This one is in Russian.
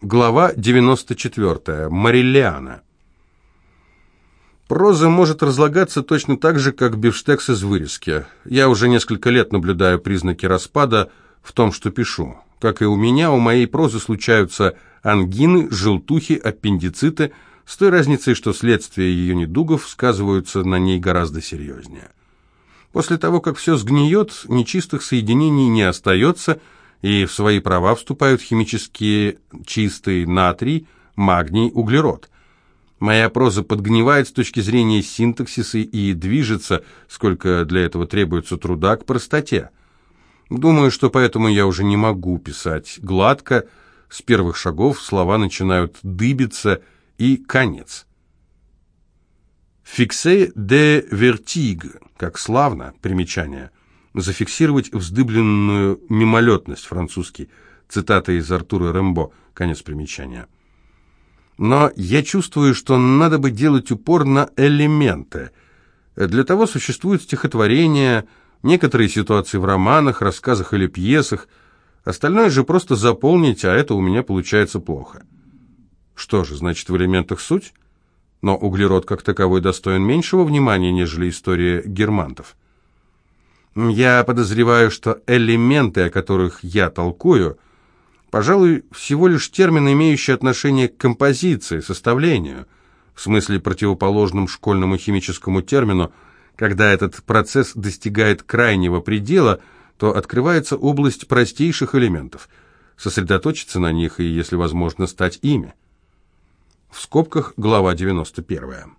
Глава 94. Мариллиана. Проза может разлагаться точно так же, как бифштекс из вырезки. Я уже несколько лет наблюдаю признаки распада в том, что пишу. Как и у меня, у моей прозы случаются ангины, желтухи, аппендициты, с той разницей, что следствия ее недугов сказываются на ней гораздо серьезнее. После того, как все сгниет, нечистых соединений не остается – и в свои права вступают химические чистый натрий, магний, углерод. Моя проза подгнивает с точки зрения синтаксиса и движется, сколько для этого требуется труда, к простоте. Думаю, что поэтому я уже не могу писать гладко, с первых шагов слова начинают дыбиться, и конец. «Фиксе де вертиг», как славно, примечание – зафиксировать вздыбленную мимолетность, французский, цитата из Артура Рэмбо, конец примечания. Но я чувствую, что надо бы делать упор на элементы. Для того существуют стихотворения, некоторые ситуации в романах, рассказах или пьесах, остальное же просто заполнить, а это у меня получается плохо. Что же, значит, в элементах суть? Но углерод как таковой достоин меньшего внимания, нежели история германтов. Я подозреваю, что элементы, о которых я толкую, пожалуй, всего лишь термин, имеющий отношение к композиции, составлению, в смысле противоположном школьному химическому термину, когда этот процесс достигает крайнего предела, то открывается область простейших элементов, сосредоточиться на них и, если возможно, стать ими. В скобках глава 91.